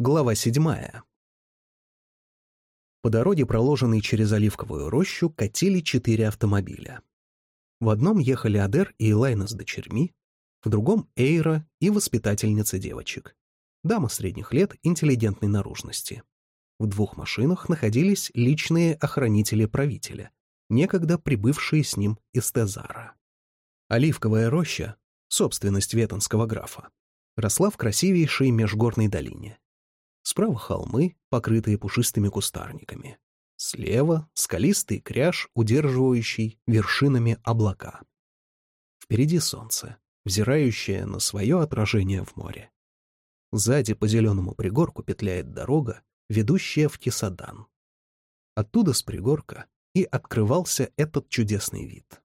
Глава седьмая. По дороге, проложенной через Оливковую рощу, катили четыре автомобиля. В одном ехали Адер и Элайна с дочерьми, в другом — Эйра и воспитательница девочек. Дама средних лет интеллигентной наружности. В двух машинах находились личные охранители правителя, некогда прибывшие с ним из Тезара. Оливковая роща, собственность ветонского графа, росла в красивейшей межгорной долине. Справа холмы, покрытые пушистыми кустарниками. Слева — скалистый кряж, удерживающий вершинами облака. Впереди солнце, взирающее на свое отражение в море. Сзади по зеленому пригорку петляет дорога, ведущая в Кисадан. Оттуда с пригорка и открывался этот чудесный вид.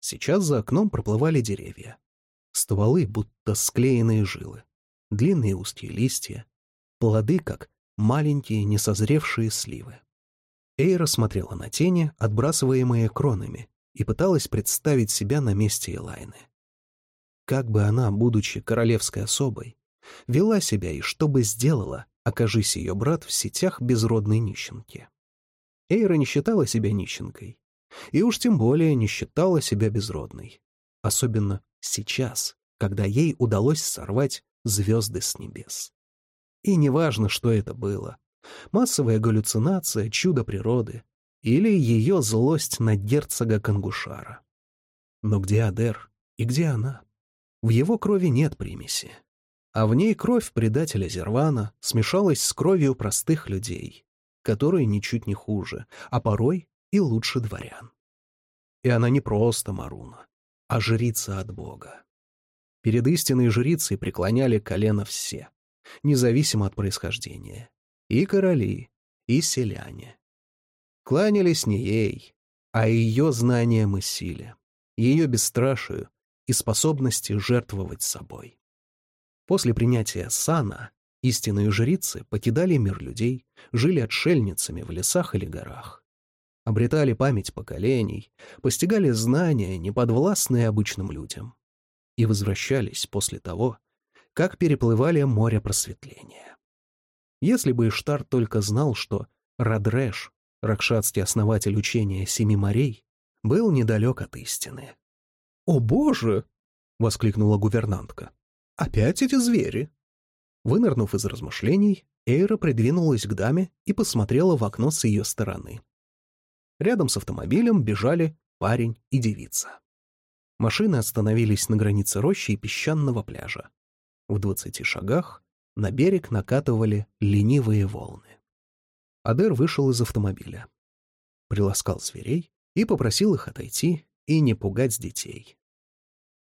Сейчас за окном проплывали деревья. Стволы, будто склеенные жилы. Длинные узкие листья, плоды, как маленькие несозревшие сливы. Эйра смотрела на тени, отбрасываемые кронами, и пыталась представить себя на месте Элайны. Как бы она, будучи королевской особой, вела себя и что бы сделала, окажись ее брат в сетях безродной нищенки. Эйра не считала себя нищенкой, и уж тем более не считала себя безродной. Особенно сейчас, когда ей удалось сорвать звезды с небес. И неважно, что это было. Массовая галлюцинация, чудо природы или ее злость на герцога Кангушара. Но где Адер и где она? В его крови нет примеси. А в ней кровь предателя Зервана смешалась с кровью простых людей, которые ничуть не хуже, а порой и лучше дворян. И она не просто Маруна, а жрица от Бога. Перед истинной жрицей преклоняли колено все независимо от происхождения. И короли, и селяне. Кланялись не ей, а ее знаниям и силе, ее бесстрашию и способности жертвовать собой. После принятия сана истинные жрицы покидали мир людей, жили отшельницами в лесах или горах. Обретали память поколений, постигали знания, неподвластные обычным людям. И возвращались после того, как переплывали море просветления. Если бы Иштар только знал, что Радреш, ракшатский основатель учения Семи морей, был недалек от истины. «О, Боже!» — воскликнула гувернантка. «Опять эти звери!» Вынырнув из размышлений, Эйра придвинулась к даме и посмотрела в окно с ее стороны. Рядом с автомобилем бежали парень и девица. Машины остановились на границе рощи и песчаного пляжа. В двадцати шагах на берег накатывали ленивые волны. Адер вышел из автомобиля. Приласкал зверей и попросил их отойти и не пугать детей.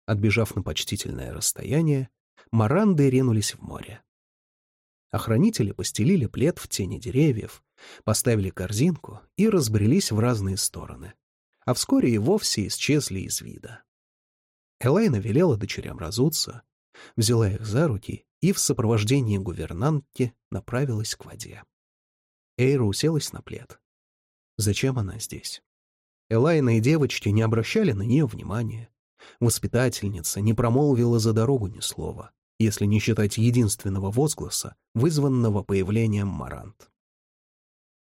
Отбежав на почтительное расстояние, маранды ринулись в море. Охранители постелили плед в тени деревьев, поставили корзинку и разбрелись в разные стороны, а вскоре и вовсе исчезли из вида. Элайна велела дочерям разуться, взяла их за руки и в сопровождении гувернантки направилась к воде. Эйра уселась на плед. Зачем она здесь? Элайна и девочки не обращали на нее внимания. Воспитательница не промолвила за дорогу ни слова, если не считать единственного возгласа, вызванного появлением Марант.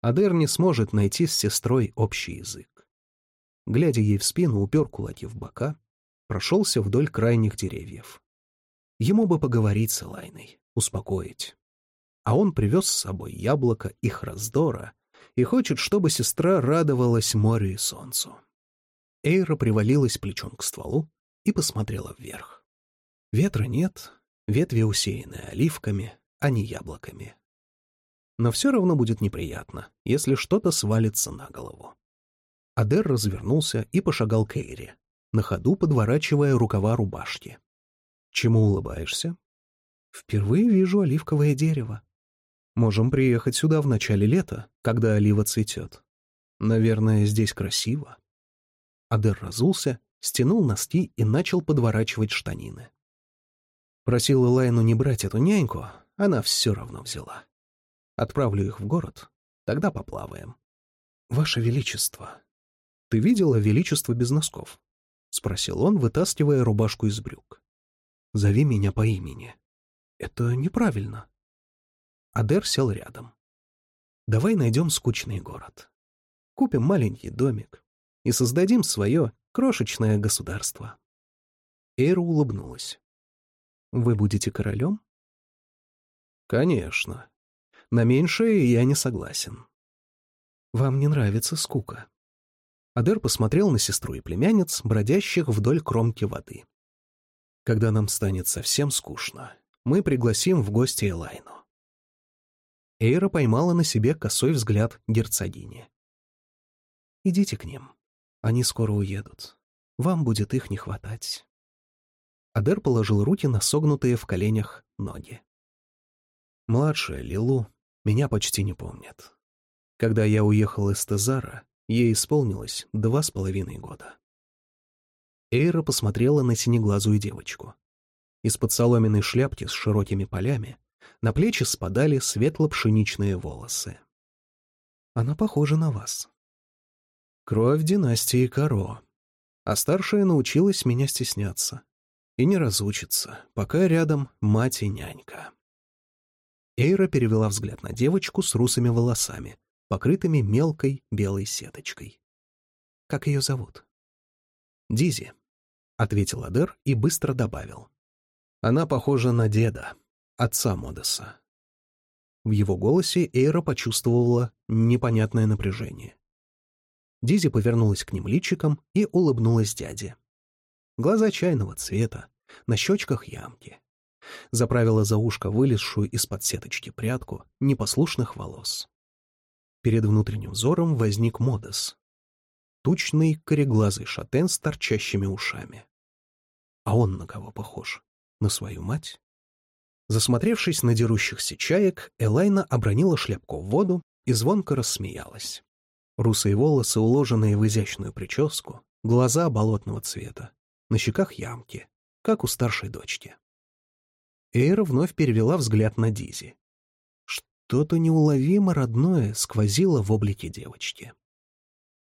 Адер не сможет найти с сестрой общий язык. Глядя ей в спину, упер кулаки в бока, прошелся вдоль крайних деревьев. Ему бы поговорить с Элайной, успокоить. А он привез с собой яблоко их раздора и хочет, чтобы сестра радовалась морю и солнцу. Эйра привалилась плечом к стволу и посмотрела вверх. Ветра нет, ветви усеяны оливками, а не яблоками. Но все равно будет неприятно, если что-то свалится на голову. Адер развернулся и пошагал к Эйре, на ходу подворачивая рукава рубашки. Чему улыбаешься? Впервые вижу оливковое дерево. Можем приехать сюда в начале лета, когда олива цветет. Наверное, здесь красиво. Адер разулся, стянул носки и начал подворачивать штанины. Просил Элайну не брать эту няньку, она все равно взяла. Отправлю их в город, тогда поплаваем. Ваше Величество, ты видела Величество без носков? — спросил он, вытаскивая рубашку из брюк. Зови меня по имени. Это неправильно. Адер сел рядом. «Давай найдем скучный город. Купим маленький домик и создадим свое крошечное государство». Эйра улыбнулась. «Вы будете королем?» «Конечно. На меньшее я не согласен». «Вам не нравится скука?» Адер посмотрел на сестру и племянниц, бродящих вдоль кромки воды. «Когда нам станет совсем скучно, мы пригласим в гости Элайну». Эйра поймала на себе косой взгляд герцогини. «Идите к ним. Они скоро уедут. Вам будет их не хватать». Адер положил руки на согнутые в коленях ноги. Младшая Лилу меня почти не помнит. Когда я уехал из Тезара, Ей исполнилось два с половиной года. Эйра посмотрела на синеглазую девочку. Из-под соломенной шляпки с широкими полями на плечи спадали светло-пшеничные волосы. Она похожа на вас. Кровь династии Каро. А старшая научилась меня стесняться. И не разучится, пока рядом мать и нянька. Эйра перевела взгляд на девочку с русыми волосами, покрытыми мелкой белой сеточкой. «Как ее зовут?» «Дизи», — ответил Адер и быстро добавил. «Она похожа на деда, отца Модеса». В его голосе Эйра почувствовала непонятное напряжение. Дизи повернулась к ним личиком и улыбнулась дяде. Глаза чайного цвета, на щечках ямки. Заправила за ушко вылезшую из-под сеточки прядку непослушных волос. Перед внутренним взором возник Модес. Тучный, кореглазый шатен с торчащими ушами. А он на кого похож? На свою мать? Засмотревшись на дерущихся чаек, Элайна обронила шляпку в воду и звонко рассмеялась. Русые волосы, уложенные в изящную прическу, глаза болотного цвета, на щеках ямки, как у старшей дочки. Эйра вновь перевела взгляд на Дизи. Что-то неуловимо родное сквозило в облике девочки.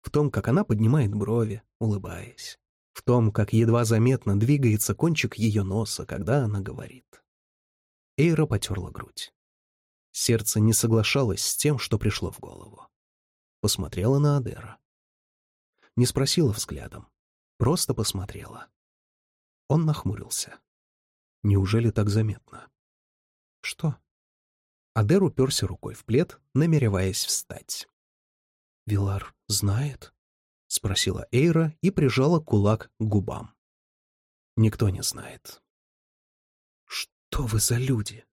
В том, как она поднимает брови, улыбаясь. В том, как едва заметно двигается кончик ее носа, когда она говорит. Эйра потерла грудь. Сердце не соглашалось с тем, что пришло в голову. Посмотрела на Адера. Не спросила взглядом, просто посмотрела. Он нахмурился. Неужели так заметно? Что? Адер уперся рукой в плед, намереваясь встать. «Вилар знает?» — спросила Эйра и прижала кулак к губам. «Никто не знает». «Что вы за люди?»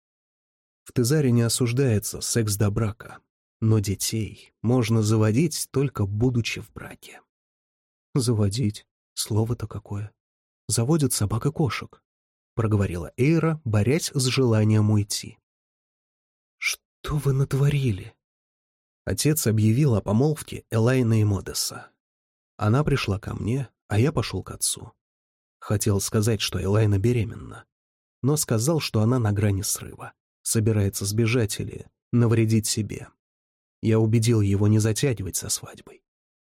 В Тезаре не осуждается секс до брака, но детей можно заводить, только будучи в браке. «Заводить? Слово-то какое. Заводят собак и кошек», — проговорила Эйра, борясь с желанием уйти. «Что вы натворили?» Отец объявил о помолвке Элайна и Модеса. Она пришла ко мне, а я пошел к отцу. Хотел сказать, что Элайна беременна, но сказал, что она на грани срыва, собирается сбежать или навредить себе. Я убедил его не затягивать со свадьбой.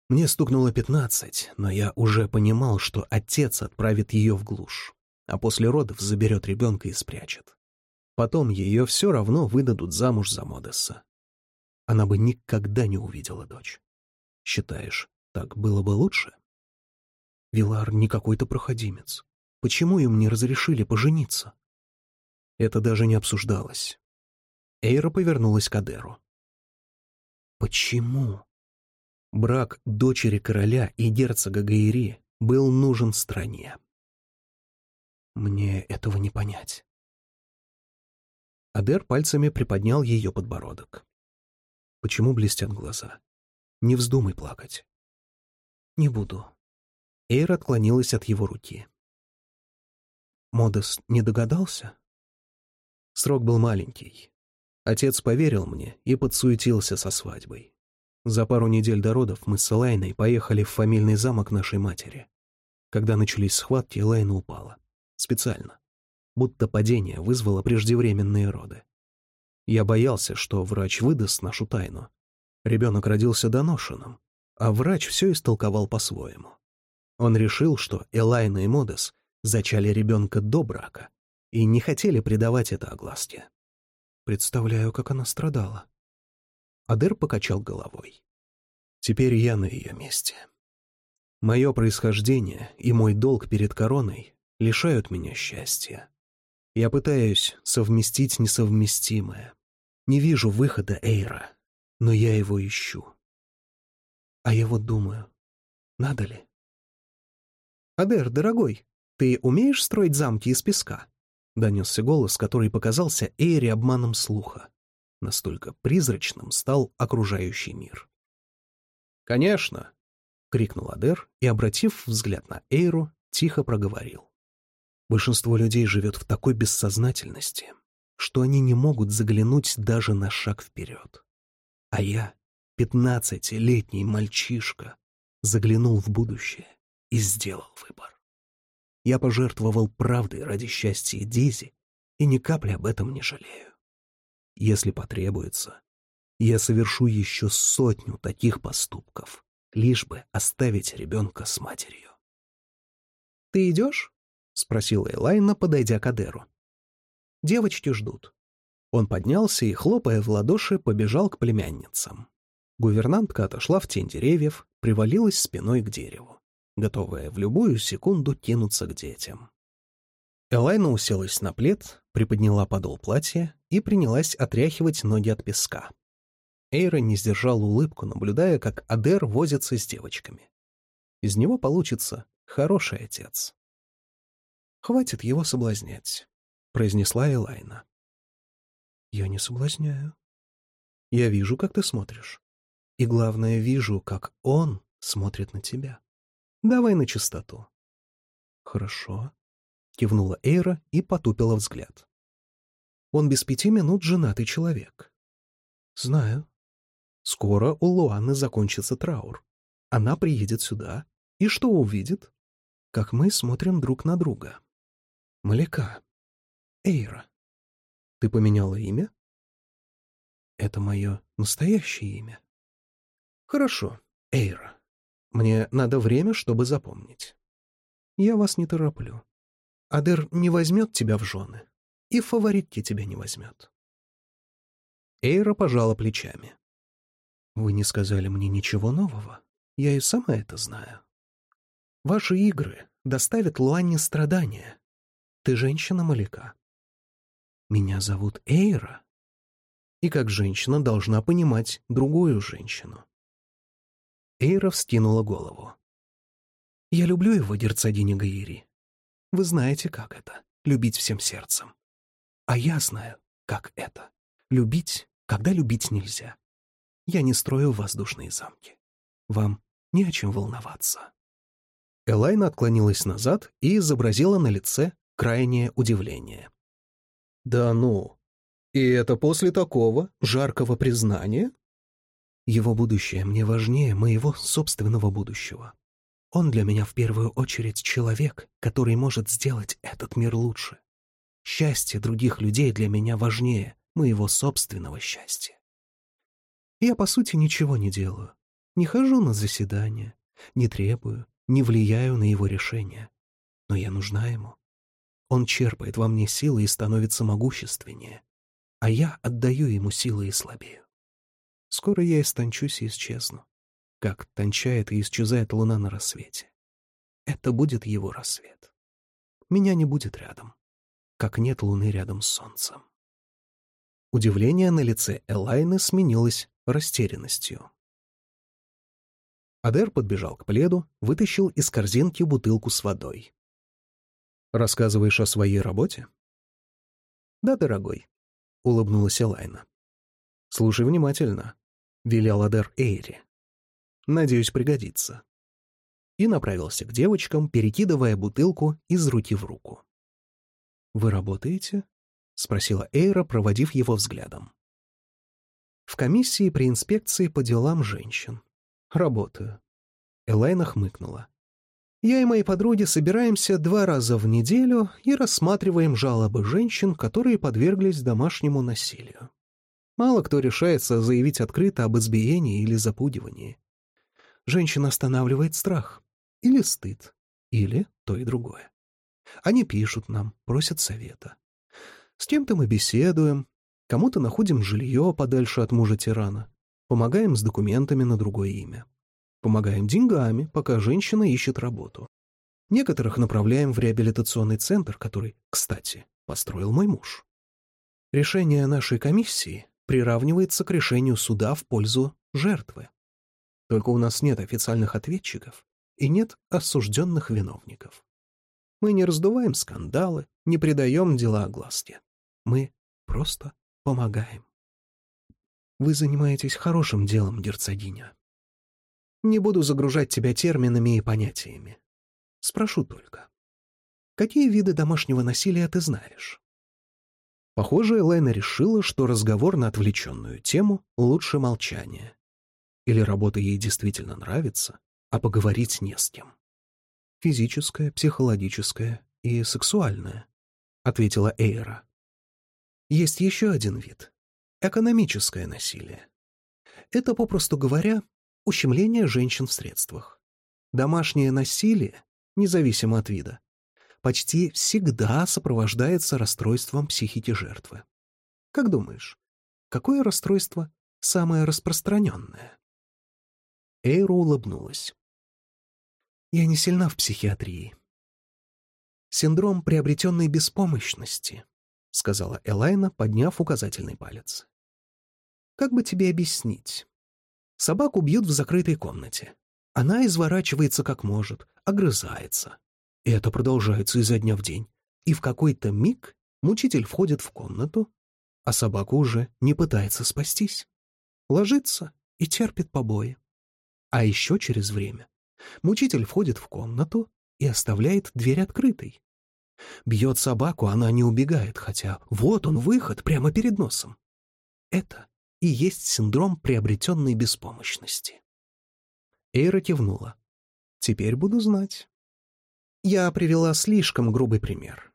Мне стукнуло пятнадцать, но я уже понимал, что отец отправит ее в глушь, а после родов заберет ребенка и спрячет. Потом ее все равно выдадут замуж за Модесса. Она бы никогда не увидела дочь. Считаешь, так было бы лучше? Вилар не какой-то проходимец. Почему им не разрешили пожениться? Это даже не обсуждалось. Эйра повернулась к Адеру. Почему? Брак дочери короля и герцога Гаири был нужен стране. Мне этого не понять. Адер пальцами приподнял ее подбородок. Почему блестят глаза? Не вздумай плакать. Не буду. Эйр отклонилась от его руки. Модес не догадался? Срок был маленький. Отец поверил мне и подсуетился со свадьбой. За пару недель до родов мы с Элайной поехали в фамильный замок нашей матери. Когда начались схватки, Элайна упала. Специально будто падение вызвало преждевременные роды. Я боялся, что врач выдаст нашу тайну. Ребенок родился доношенным, а врач все истолковал по-своему. Он решил, что Элайна и Модес зачали ребенка до брака и не хотели придавать это огласке. Представляю, как она страдала. Адер покачал головой. Теперь я на ее месте. Мое происхождение и мой долг перед короной лишают меня счастья. Я пытаюсь совместить несовместимое. Не вижу выхода Эйра, но я его ищу. А я вот думаю, надо ли? «Адер, дорогой, ты умеешь строить замки из песка?» — донесся голос, который показался Эйре обманом слуха. Настолько призрачным стал окружающий мир. «Конечно!» — крикнул Адер и, обратив взгляд на Эйру, тихо проговорил. «Большинство людей живет в такой бессознательности, что они не могут заглянуть даже на шаг вперед. А я, пятнадцатилетний мальчишка, заглянул в будущее и сделал выбор. Я пожертвовал правдой ради счастья Дизи и ни капли об этом не жалею. Если потребуется, я совершу еще сотню таких поступков, лишь бы оставить ребенка с матерью. «Ты идешь?» — спросила Элайна, подойдя к Адеру. «Девочки ждут». Он поднялся и, хлопая в ладоши, побежал к племянницам. Гувернантка отошла в тень деревьев, привалилась спиной к дереву, готовая в любую секунду кинуться к детям. Элайна уселась на плед, приподняла подол платья и принялась отряхивать ноги от песка. Эйра не сдержал улыбку, наблюдая, как Адер возится с девочками. Из него получится хороший отец. «Хватит его соблазнять», — произнесла Элайна. «Я не соблазняю. Я вижу, как ты смотришь. И главное, вижу, как он смотрит на тебя. Давай на чистоту». «Хорошо», — кивнула Эйра и потупила взгляд. «Он без пяти минут женатый человек». «Знаю», Скоро у Луаны закончится траур. Она приедет сюда, и что увидит? Как мы смотрим друг на друга. Маляка. Эйра. Ты поменяла имя? Это мое настоящее имя. Хорошо, Эйра. Мне надо время, чтобы запомнить. Я вас не тороплю. Адер не возьмет тебя в жены, и фаворитки тебя не возьмет. Эйра пожала плечами. Вы не сказали мне ничего нового. Я и сама это знаю. Ваши игры доставят Луанне страдания. Ты женщина Маляка. Меня зовут Эйра. И как женщина должна понимать другую женщину. Эйра вскинула голову. Я люблю его, герцогиня Гаири. Вы знаете, как это — любить всем сердцем. А я знаю, как это — любить, когда любить нельзя. Я не строю воздушные замки. Вам не о чем волноваться». Элайна отклонилась назад и изобразила на лице крайнее удивление. «Да ну! И это после такого жаркого признания?» «Его будущее мне важнее моего собственного будущего. Он для меня в первую очередь человек, который может сделать этот мир лучше. Счастье других людей для меня важнее моего собственного счастья. Я, по сути, ничего не делаю. Не хожу на заседания, не требую, не влияю на его решения. Но я нужна ему. Он черпает во мне силы и становится могущественнее, а я отдаю ему силы и слабею. Скоро я истончусь и исчезну, как тончает и исчезает луна на рассвете. Это будет его рассвет. Меня не будет рядом, как нет луны рядом с солнцем. Удивление на лице Элайны сменилось растерянностью. Адер подбежал к пледу, вытащил из корзинки бутылку с водой. «Рассказываешь о своей работе?» «Да, дорогой», — улыбнулась Элайна. «Слушай внимательно», — велел Адер Эйри. «Надеюсь, пригодится». И направился к девочкам, перекидывая бутылку из руки в руку. «Вы работаете?» — спросила Эйра, проводив его взглядом. В комиссии при инспекции по делам женщин. Работаю. Элайна хмыкнула. Я и мои подруги собираемся два раза в неделю и рассматриваем жалобы женщин, которые подверглись домашнему насилию. Мало кто решается заявить открыто об избиении или запугивании. Женщина останавливает страх. Или стыд. Или то и другое. Они пишут нам, просят совета. С кем-то мы беседуем, Кому-то находим жилье подальше от мужа-тирана. Помогаем с документами на другое имя. Помогаем деньгами, пока женщина ищет работу. Некоторых направляем в реабилитационный центр, который, кстати, построил мой муж. Решение нашей комиссии приравнивается к решению суда в пользу жертвы. Только у нас нет официальных ответчиков и нет осужденных виновников. Мы не раздуваем скандалы, не придаем дела огласке. Мы просто помогаем. Вы занимаетесь хорошим делом, герцогиня. Не буду загружать тебя терминами и понятиями. Спрошу только. Какие виды домашнего насилия ты знаешь? Похоже, Элайна решила, что разговор на отвлеченную тему лучше молчания. Или работа ей действительно нравится, а поговорить не с кем. Физическое, психологическое и сексуальное, — ответила Эйра. Есть еще один вид — экономическое насилие. Это, попросту говоря, ущемление женщин в средствах. Домашнее насилие, независимо от вида, почти всегда сопровождается расстройством психики жертвы. Как думаешь, какое расстройство самое распространенное? Эйра улыбнулась. Я не сильна в психиатрии. Синдром приобретенной беспомощности, сказала Элайна, подняв указательный палец. Как бы тебе объяснить? Собаку бьют в закрытой комнате. Она изворачивается как может, огрызается. И это продолжается изо дня в день. И в какой-то миг мучитель входит в комнату, а собака уже не пытается спастись. Ложится и терпит побои. А еще через время мучитель входит в комнату и оставляет дверь открытой. Бьет собаку, она не убегает, хотя вот он выход прямо перед носом. Это и есть синдром приобретенной беспомощности. Эйра кивнула. «Теперь буду знать». Я привела слишком грубый пример.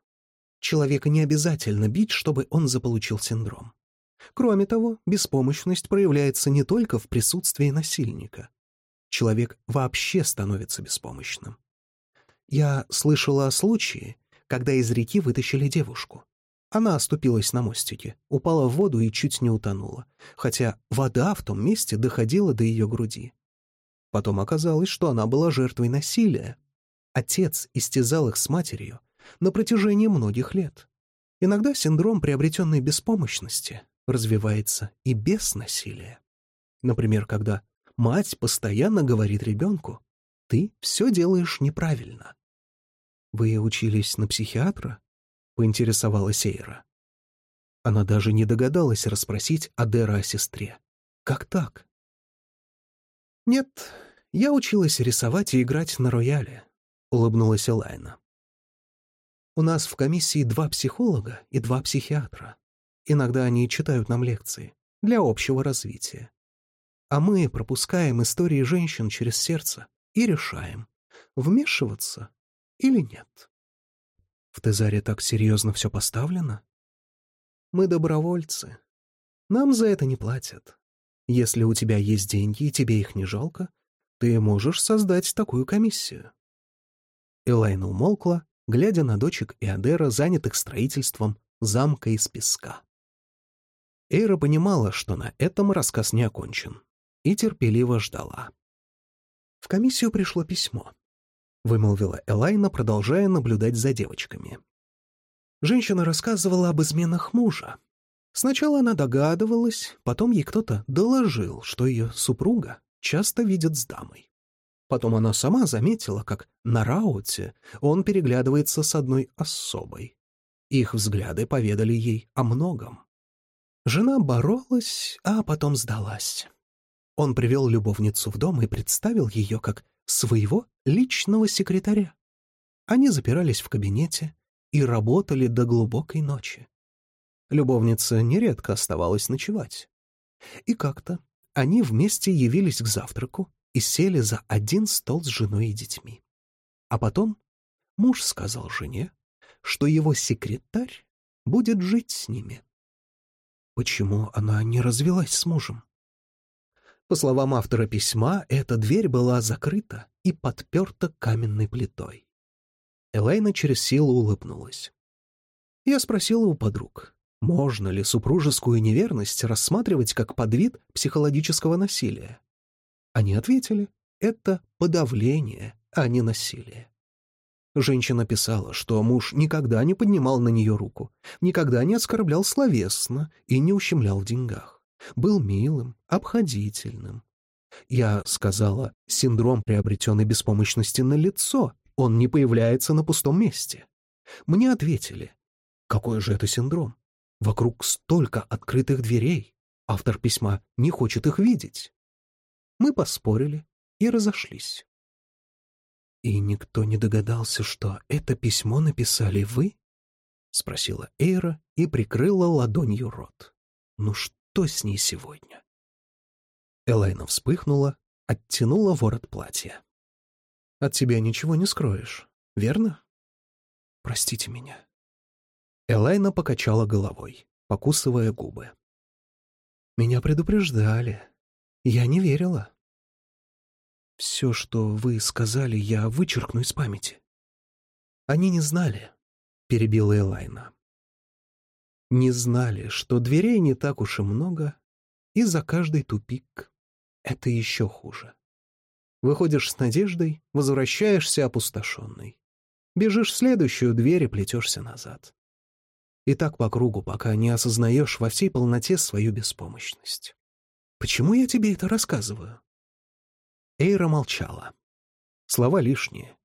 Человека не обязательно бить, чтобы он заполучил синдром. Кроме того, беспомощность проявляется не только в присутствии насильника. Человек вообще становится беспомощным. Я слышала о случае, когда из реки вытащили девушку. Она оступилась на мостике, упала в воду и чуть не утонула, хотя вода в том месте доходила до ее груди. Потом оказалось, что она была жертвой насилия, Отец истязал их с матерью на протяжении многих лет. Иногда синдром приобретенной беспомощности развивается и без насилия. Например, когда мать постоянно говорит ребенку «ты все делаешь неправильно». «Вы учились на психиатра?» — поинтересовалась Эйра. Она даже не догадалась расспросить Адера о сестре. «Как так?» «Нет, я училась рисовать и играть на рояле. — улыбнулась Элайна. «У нас в комиссии два психолога и два психиатра. Иногда они читают нам лекции для общего развития. А мы пропускаем истории женщин через сердце и решаем, вмешиваться или нет. В Тезаре так серьезно все поставлено? Мы добровольцы. Нам за это не платят. Если у тебя есть деньги и тебе их не жалко, ты можешь создать такую комиссию. Элайна умолкла, глядя на дочек Иодера, занятых строительством замка из песка. Эйра понимала, что на этом рассказ не окончен, и терпеливо ждала. В комиссию пришло письмо. Вымолвила Элайна, продолжая наблюдать за девочками. Женщина рассказывала об изменах мужа. Сначала она догадывалась, потом ей кто-то доложил, что ее супруга часто видит с дамой. Потом она сама заметила, как на рауте он переглядывается с одной особой. Их взгляды поведали ей о многом. Жена боролась, а потом сдалась. Он привел любовницу в дом и представил ее как своего личного секретаря. Они запирались в кабинете и работали до глубокой ночи. Любовница нередко оставалась ночевать. И как-то они вместе явились к завтраку и сели за один стол с женой и детьми. А потом муж сказал жене, что его секретарь будет жить с ними. Почему она не развелась с мужем? По словам автора письма, эта дверь была закрыта и подперта каменной плитой. Элейна через силу улыбнулась. Я спросила у подруг, Можно ли супружескую неверность рассматривать как подвид психологического насилия? Они ответили, это подавление, а не насилие. Женщина писала, что муж никогда не поднимал на нее руку, никогда не оскорблял словесно и не ущемлял в деньгах. Был милым, обходительным. Я сказала, синдром приобретенной беспомощности на лицо, он не появляется на пустом месте. Мне ответили, какой же это синдром? Вокруг столько открытых дверей. Автор письма не хочет их видеть. Мы поспорили и разошлись. «И никто не догадался, что это письмо написали вы?» — спросила Эйра и прикрыла ладонью рот. «Ну что с ней сегодня?» Элайна вспыхнула, оттянула ворот платья. «От тебя ничего не скроешь, верно?» «Простите меня». Элайна покачала головой, покусывая губы. «Меня предупреждали. Я не верила. Все, что вы сказали, я вычеркну из памяти». «Они не знали», — перебила Элайна. «Не знали, что дверей не так уж и много, и за каждый тупик это еще хуже. Выходишь с надеждой, возвращаешься опустошенный. Бежишь в следующую дверь и плетешься назад. И так по кругу, пока не осознаешь во всей полноте свою беспомощность. Почему я тебе это рассказываю? Эйра молчала. Слова лишние.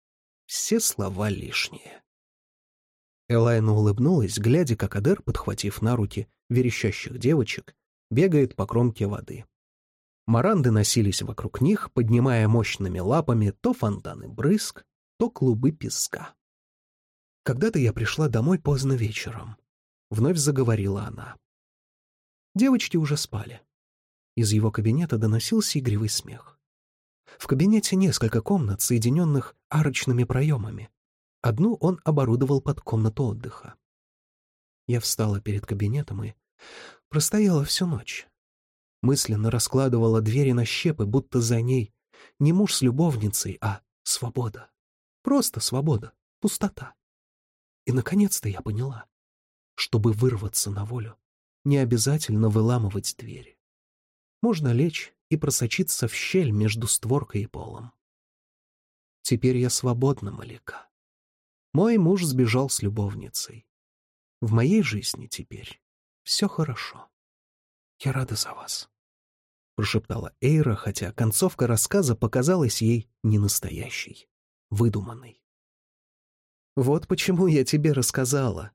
Все слова лишние. Элайна улыбнулась, глядя, как Адер, подхватив на руки верещащих девочек, бегает по кромке воды. Маранды носились вокруг них, поднимая мощными лапами то фонтаны брызг, то клубы песка. «Когда-то я пришла домой поздно вечером», — вновь заговорила она. Девочки уже спали. Из его кабинета доносился игривый смех. В кабинете несколько комнат, соединенных арочными проемами. Одну он оборудовал под комнату отдыха. Я встала перед кабинетом и простояла всю ночь мысленно раскладывала двери на щепы, будто за ней не муж с любовницей, а свобода. Просто свобода, пустота. И, наконец-то, я поняла, чтобы вырваться на волю, не обязательно выламывать двери. Можно лечь и просочиться в щель между створкой и полом. Теперь я свободна, Малика. Мой муж сбежал с любовницей. В моей жизни теперь все хорошо. Я рада за вас. — прошептала Эйра, хотя концовка рассказа показалась ей ненастоящей, выдуманной. «Вот почему я тебе рассказала».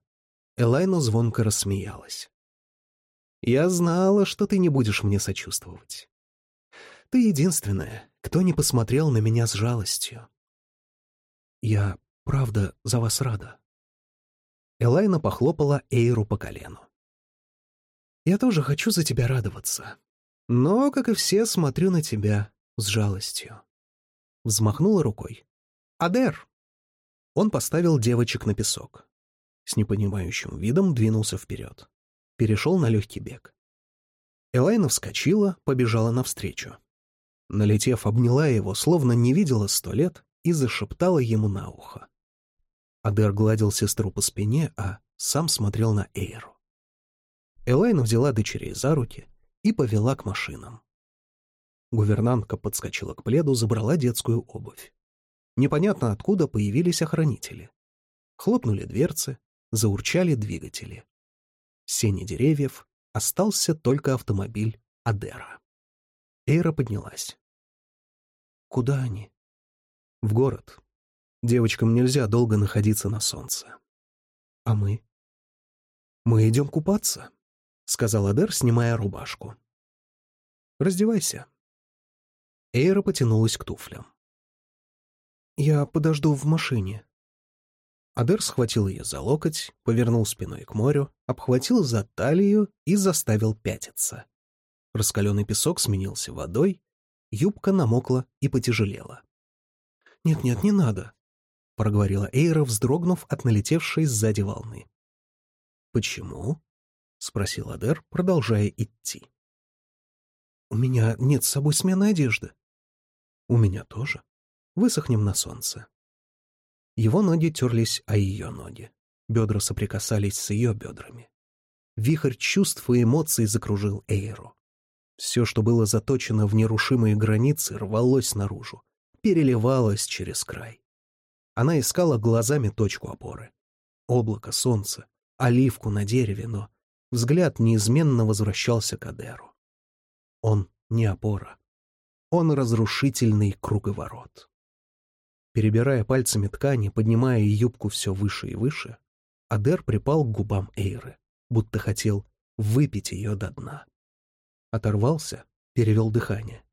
Элайна звонко рассмеялась. «Я знала, что ты не будешь мне сочувствовать. Ты единственная, кто не посмотрел на меня с жалостью. Я, правда, за вас рада». Элайна похлопала Эйру по колену. «Я тоже хочу за тебя радоваться. Но, как и все, смотрю на тебя с жалостью. Взмахнула рукой. «Адер!» Он поставил девочек на песок. С непонимающим видом двинулся вперед. Перешел на легкий бег. Элайна вскочила, побежала навстречу. Налетев, обняла его, словно не видела сто лет, и зашептала ему на ухо. Адер гладил сестру по спине, а сам смотрел на Эйру. Элайна взяла дочерей за руки — и повела к машинам. Гувернантка подскочила к пледу, забрала детскую обувь. Непонятно откуда появились охранители. Хлопнули дверцы, заурчали двигатели. В сене деревьев остался только автомобиль Адера. Эйра поднялась. «Куда они?» «В город. Девочкам нельзя долго находиться на солнце». «А мы?» «Мы идем купаться», — сказал Адер, снимая рубашку. «Раздевайся». Эйра потянулась к туфлям. «Я подожду в машине». Адер схватил ее за локоть, повернул спиной к морю, обхватил за талию и заставил пятиться. Раскаленный песок сменился водой, юбка намокла и потяжелела. «Нет-нет, не надо», — проговорила Эйра, вздрогнув от налетевшей сзади волны. «Почему?» — спросил Адер, продолжая идти. «У меня нет с собой смены одежды». «У меня тоже. Высохнем на солнце». Его ноги терлись о ее ноги. Бедра соприкасались с ее бедрами. Вихрь чувств и эмоций закружил Эйру. Все, что было заточено в нерушимые границы, рвалось наружу, переливалось через край. Она искала глазами точку опоры. Облако, солнце, оливку на дереве, но взгляд неизменно возвращался к Адеру. Он не опора. Он разрушительный круговорот. Перебирая пальцами ткани, поднимая юбку все выше и выше, Адер припал к губам Эйры, будто хотел выпить ее до дна. Оторвался, перевел дыхание.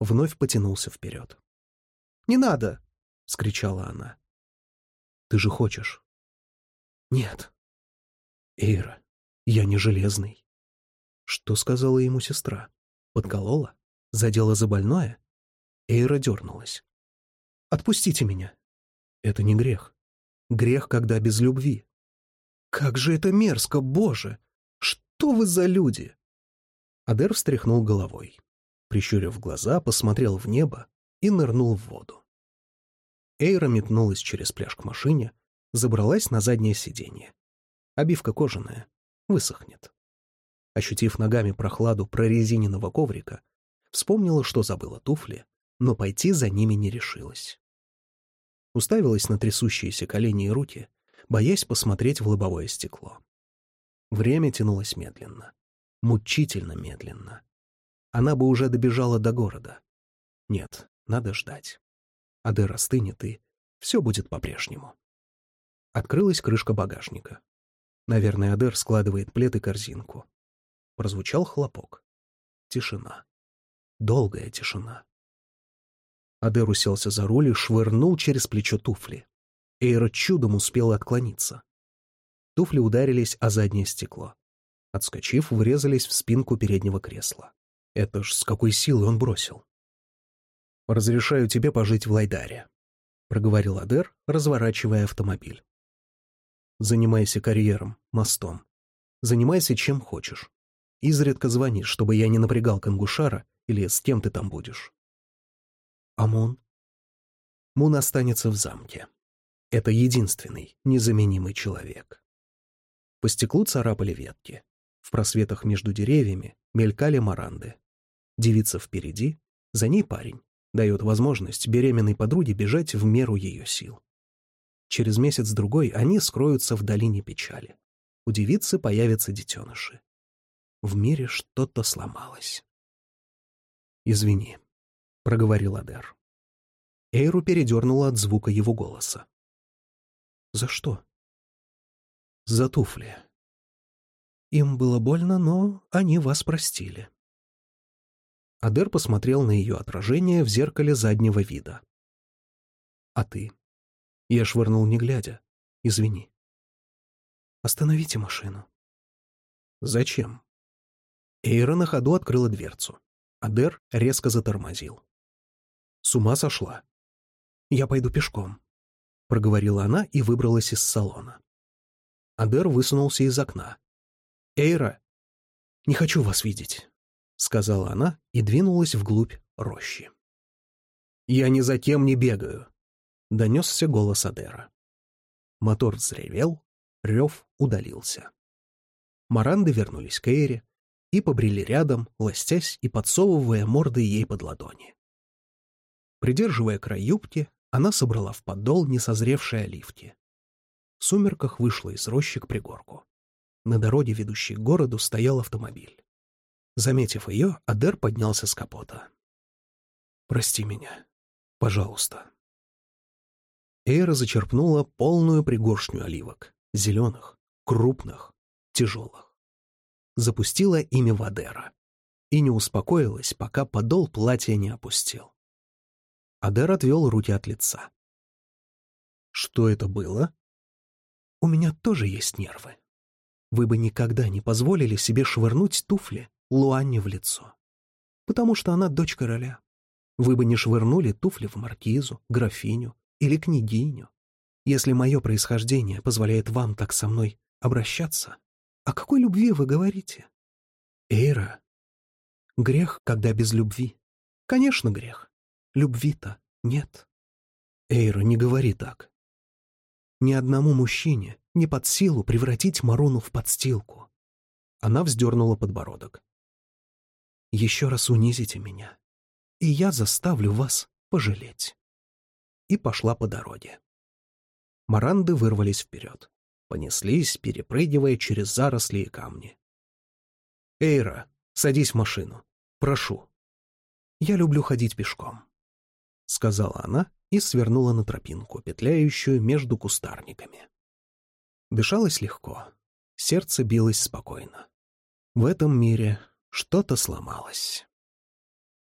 Вновь потянулся вперед. «Не надо!» — скричала она. «Ты же хочешь?» «Нет». «Эйра, я не железный». Что сказала ему сестра? Подколола? Задела за больное? Эйра дернулась. «Отпустите меня». «Это не грех. Грех, когда без любви». «Как же это мерзко, Боже! Что вы за люди?» Адер встряхнул головой. Прищурив глаза, посмотрел в небо и нырнул в воду. Эйра метнулась через пляж к машине, забралась на заднее сиденье. Обивка кожаная, высохнет. Ощутив ногами прохладу прорезиненного коврика, вспомнила, что забыла туфли, но пойти за ними не решилась. Уставилась на трясущиеся колени и руки, боясь посмотреть в лобовое стекло. Время тянулось медленно мучительно медленно. Она бы уже добежала до города. Нет, надо ждать. Адер остынет, и все будет по-прежнему. Открылась крышка багажника. Наверное, Адер складывает плед и корзинку. Прозвучал хлопок. Тишина. Долгая тишина. Адер уселся за руль и швырнул через плечо туфли. Эйра чудом успела отклониться. Туфли ударились о заднее стекло. Отскочив, врезались в спинку переднего кресла. Это ж с какой силой он бросил. «Разрешаю тебе пожить в Лайдаре», — проговорил Адер, разворачивая автомобиль. «Занимайся карьером, мостом. Занимайся чем хочешь. Изредка звони, чтобы я не напрягал Кангушара или с кем ты там будешь». «А Мун?» Мун останется в замке. Это единственный незаменимый человек. По стеклу царапали ветки. В просветах между деревьями мелькали маранды. Девица впереди, за ней парень. Дает возможность беременной подруге бежать в меру ее сил. Через месяц-другой они скроются в долине печали. У девицы появятся детеныши. В мире что-то сломалось. «Извини», — проговорил Адер. Эйру передернула от звука его голоса. «За что?» «За туфли», им было больно, но они вас простили. Адер посмотрел на ее отражение в зеркале заднего вида. «А ты?» Я швырнул, не глядя. «Извини». «Остановите машину». «Зачем?» Эйра на ходу открыла дверцу. Адер резко затормозил. С ума сошла. «Я пойду пешком», — проговорила она и выбралась из салона. Адер высунулся из окна. «Эйра, не хочу вас видеть», — сказала она и двинулась вглубь рощи. «Я ни за кем не бегаю», — донесся голос Адера. Мотор взревел, рев удалился. Маранды вернулись к Эйре и побрели рядом, ластясь и подсовывая морды ей под ладони. Придерживая край юбки, она собрала в подол несозревшие оливки. В сумерках вышла из рощи к пригорку. На дороге, ведущей к городу, стоял автомобиль. Заметив ее, Адер поднялся с капота. «Прости меня. Пожалуйста». Эйра зачерпнула полную пригоршню оливок. Зеленых, крупных, тяжелых. Запустила ими в Адера. И не успокоилась, пока подол платья не опустил. Адер отвел руки от лица. «Что это было?» «У меня тоже есть нервы», вы бы никогда не позволили себе швырнуть туфли Луанне в лицо. Потому что она дочь короля. Вы бы не швырнули туфли в маркизу, графиню или княгиню. Если мое происхождение позволяет вам так со мной обращаться, о какой любви вы говорите? Эйра. Грех, когда без любви. Конечно, грех. Любви-то нет. Эйра, не говори так. Ни одному мужчине не под силу превратить Маруну в подстилку. Она вздернула подбородок. «Еще раз унизите меня, и я заставлю вас пожалеть». И пошла по дороге. Маранды вырвались вперед. Понеслись, перепрыгивая через заросли и камни. «Эйра, садись в машину. Прошу». «Я люблю ходить пешком», — сказала она и свернула на тропинку, петляющую между кустарниками. Дышалось легко, сердце билось спокойно. В этом мире что-то сломалось.